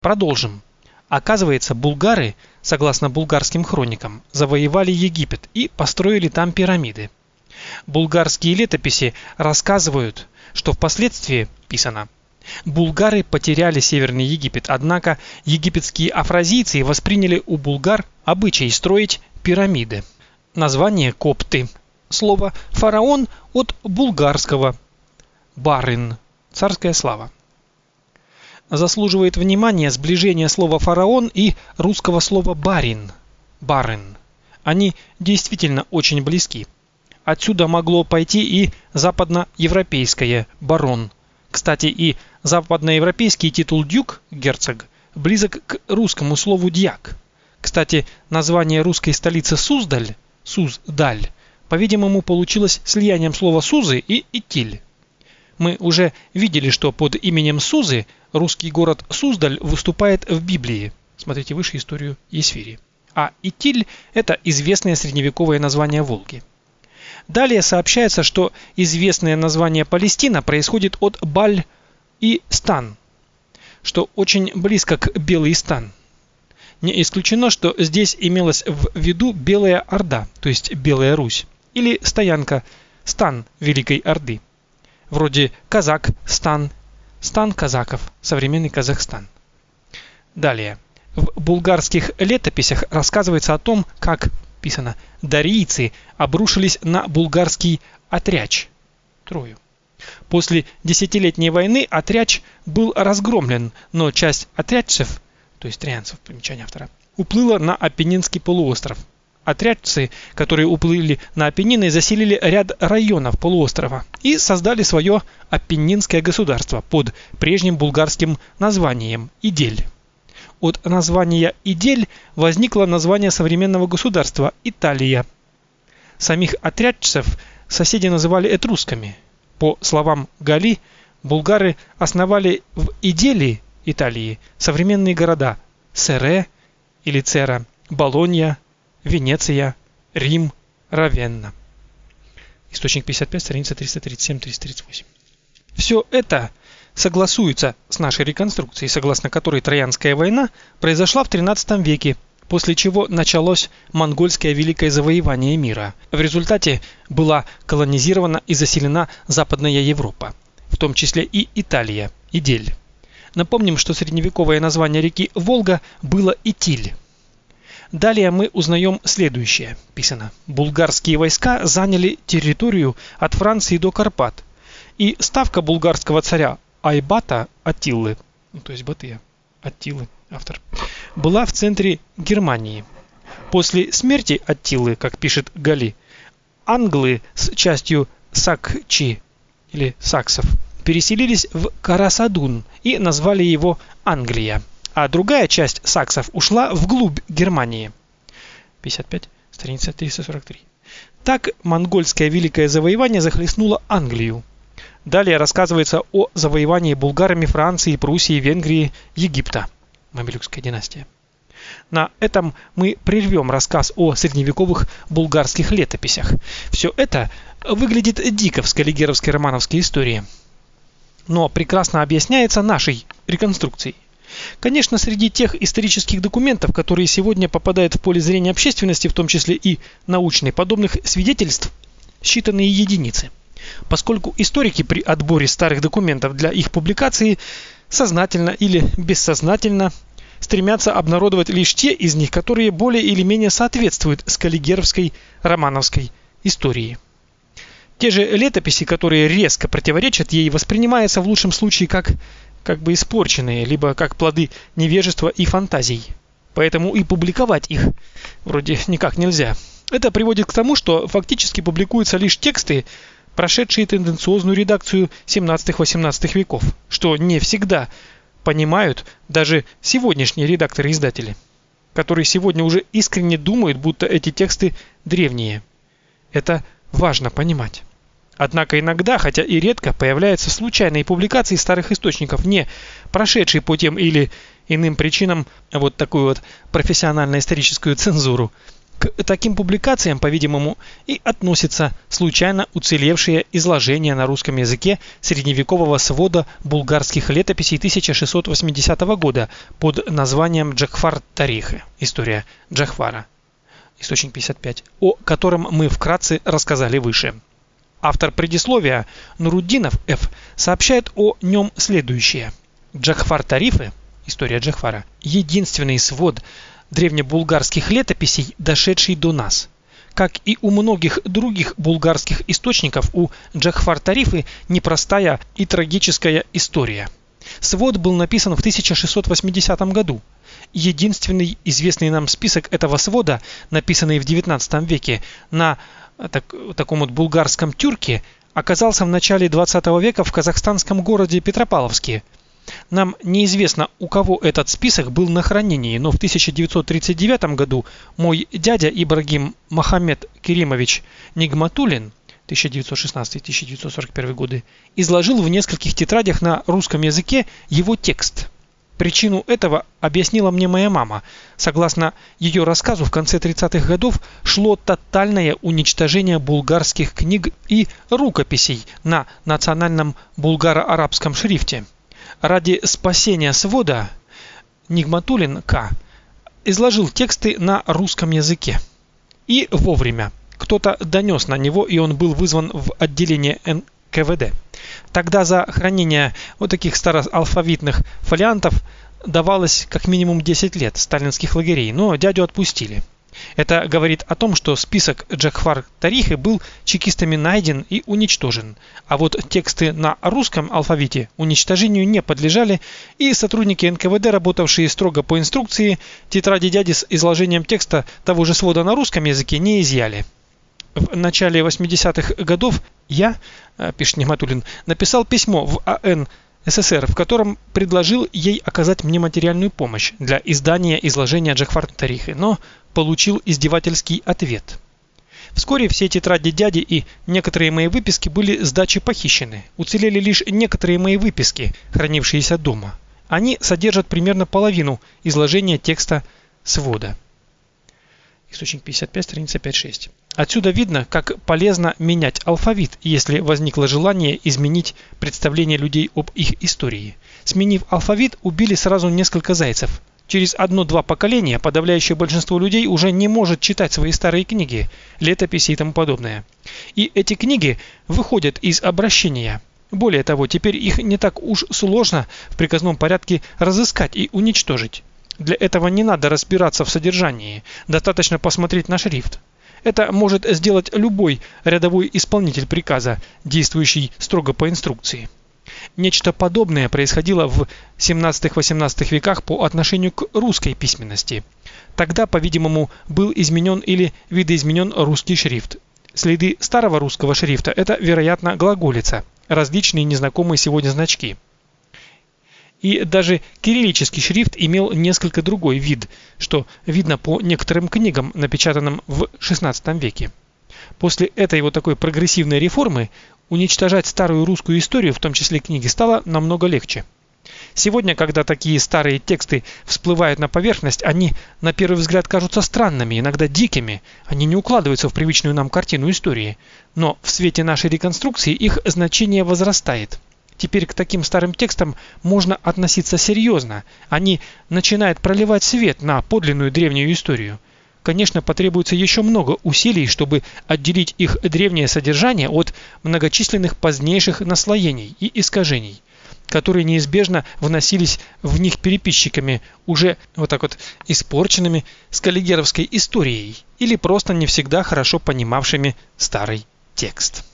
Продолжим. Оказывается, булгары, согласно булгарским хроникам, завоевали Египет и построили там пирамиды. Булгарские летописи рассказывают, что впоследствии писано Булгары потеряли Северный Египет, однако египетские афразийцы восприняли у булгар обычай строить пирамиды. Название копты. Слово фараон от булгарского барин царская слава. Заслуживает внимания сближение слова фараон и русского слова барин барин. Они действительно очень близки. Отсюда могло пойти и западноевропейское барон. Кстати, и западноевропейский титул дюк герцог близок к русскому слову дьяк. Кстати, название русской столицы Суздаль, Суздаль, по-видимому, получилось слиянием слова Сузы и Итиль. Мы уже видели, что под именем Сузы русский город Суздаль выступает в Библии. Смотрите выше историю Есфири. А Итиль – это известное средневековое название Волги. Далее сообщается, что известное название Палестина происходит от Баль и Стан, что очень близко к Белый Стан. Не исключено, что здесь имелось в виду Белая Орда, то есть Белая Русь, или стоянка стан Великой Орды. Вроде казак стан, стан казаков, современный Казахстан. Далее. В булгарских летописях рассказывается о том, как писано, дарийцы обрушились на булгарский отряч Трою. После десятилетней войны отряч был разгромлен, но часть отрядцев то есть трианцев, примечание автора, уплыла на Апеннинский полуостров. Отрядцы, которые уплыли на Апеннины, заселили ряд районов полуострова и создали свое Апеннинское государство под прежним булгарским названием Идель. От названия Идель возникло название современного государства Италия. Самих отрядцев соседи называли этрусками. По словам Гали, булгары основали в Иделии Италии современные города Сере или Цера, Болонья, Венеция, Рим, Равенна. Источник 55, страница 337-338. Все это согласуется с нашей реконструкцией, согласно которой Троянская война произошла в XIII веке, после чего началось монгольское великое завоевание мира. В результате была колонизирована и заселена Западная Европа, в том числе и Италия, Идель. Напомним, что средневековое название реки Волга было Итиль. Далее мы узнаем следующее. Писано. Булгарские войска заняли территорию от Франции до Карпат. И ставка булгарского царя Айбата Атиллы, ну, то есть Батыя, Аттилы, автор, была в центре Германии. После смерти Аттилы, как пишет Гали, англы с частью Сакчи или саксов переселились в Карасадун и назвали его Англия, а другая часть саксов ушла вглубь Германии. 55, страница 343. Так монгольское великое завоевание захлестнуло Англию. Далее рассказывается о завоевании булгарами Франции, Пруссии, Венгрии, Египта. Мамилюкская династия. На этом мы прервем рассказ о средневековых булгарских летописях. Все это выглядит дико в скаллигеровской романовской истории но прекрасно объясняется нашей реконструкцией. Конечно, среди тех исторических документов, которые сегодня попадают в поле зрения общественности, в том числе и научной, подобных свидетельств считанные единицы. Поскольку историки при отборе старых документов для их публикации сознательно или бессознательно стремятся обнародовать лишь те из них, которые более или менее соответствуют скаллигеровской романовской истории. Те же летописи, которые резко противоречат ей, воспринимаются в лучшем случае как как бы испорченные, либо как плоды невежества и фантазий. Поэтому и публиковать их вроде никак нельзя. Это приводит к тому, что фактически публикуются лишь тексты, прошедшие тенденциозную редакцию 17-18 веков, что не всегда понимают даже сегодняшние редакторы-издатели, которые сегодня уже искренне думают, будто эти тексты древние. Это важно понимать. Однако иногда, хотя и редко, появляются случайные публикации старых источников, не прошедшие по тем или иным причинам вот такую вот профессионально-историческую цензуру. К таким публикациям, по-видимому, и относятся случайно уцелевшие изложения на русском языке средневекового свода булгарских летописей 1680 года под названием Джахфар Тарихы. История Джахфара. Источник 55, о котором мы вкратце рассказали выше. Автор предисловия Нуруддинов Ф. сообщает о нем следующее. Джахфар Тарифы, история Джахфара, единственный свод древнебулгарских летописей, дошедший до нас. Как и у многих других булгарских источников, у Джахфар Тарифы непростая и трагическая история. Свод был написан в 1680 году. Единственный известный нам список этого свода, написанный в XIX веке на так, таком вот булгарском тюрке, оказался в начале 20 века в казахстанском городе Петропавловске – нам неизвестно, у кого этот список был на хранении, но в 1939 году мой дядя Ибрагим Мохаммед Керимович Нигматулин 1916-1941 годы изложил в нескольких тетрадях на русском языке его текст. Причину этого объяснила мне моя мама. Согласно ее рассказу, в конце 30-х годов шло тотальное уничтожение булгарских книг и рукописей на национальном булгаро-арабском шрифте. Ради спасения свода Нигматулин К. изложил тексты на русском языке. И вовремя. Кто-то донес на него, и он был вызван в отделение НКВД. Тогда за хранение вот таких староалфавитных фолиантов давалось как минимум 10 лет сталинских лагерей, но дядю отпустили. Это говорит о том, что список Джахфар Тарихи был чекистами найден и уничтожен, а вот тексты на русском алфавите уничтожению не подлежали, и сотрудники НКВД, работавшие строго по инструкции, тетради дяди с изложением текста того же свода на русском языке не изъяли. В начале 80-х годов я, э, пишет Нигматуллин, написал письмо в АН СССР, в котором предложил ей оказать мне материальную помощь для издания изложения Джахфар Тарихи, но получил издевательский ответ. Вскоре все тетради дяди и некоторые мои выписки были с дачи похищены. Уцелели лишь некоторые мои выписки, хранившиеся дома. Они содержат примерно половину изложения текста свода. Источник 55, страница 5-6. Отсюда видно, как полезно менять алфавит, если возникло желание изменить представление людей об их истории. Сменив алфавит, убили сразу несколько зайцев. Через одно-два поколения подавляющее большинство людей уже не может читать свои старые книги, летописи и тому подобное. И эти книги выходят из обращения. Более того, теперь их не так уж сложно в приказном порядке разыскать и уничтожить. Для этого не надо разбираться в содержании, достаточно посмотреть на шрифт. Это может сделать любой рядовой исполнитель приказа, действующий строго по инструкции. Нечто подобное происходило в 17-18 веках по отношению к русской письменности. Тогда, по-видимому, был изменен или видоизменен русский шрифт. Следы старого русского шрифта это, вероятно, глаголица, различные незнакомые сегодня значки. И даже кириллический шрифт имел несколько другой вид, что видно по некоторым книгам, напечатанным в XVI веке. После этой вот такой прогрессивной реформы уничтожать старую русскую историю, в том числе книги, стало намного легче. Сегодня, когда такие старые тексты всплывают на поверхность, они на первый взгляд кажутся странными, иногда дикими, они не укладываются в привычную нам картину истории, но в свете нашей реконструкции их значение возрастает. Теперь к таким старым текстам можно относиться серьезно. Они начинают проливать свет на подлинную древнюю историю. Конечно, потребуется еще много усилий, чтобы отделить их древнее содержание от многочисленных позднейших наслоений и искажений, которые неизбежно вносились в них переписчиками, уже вот так вот испорченными скаллигеровской историей или просто не всегда хорошо понимавшими старый текст.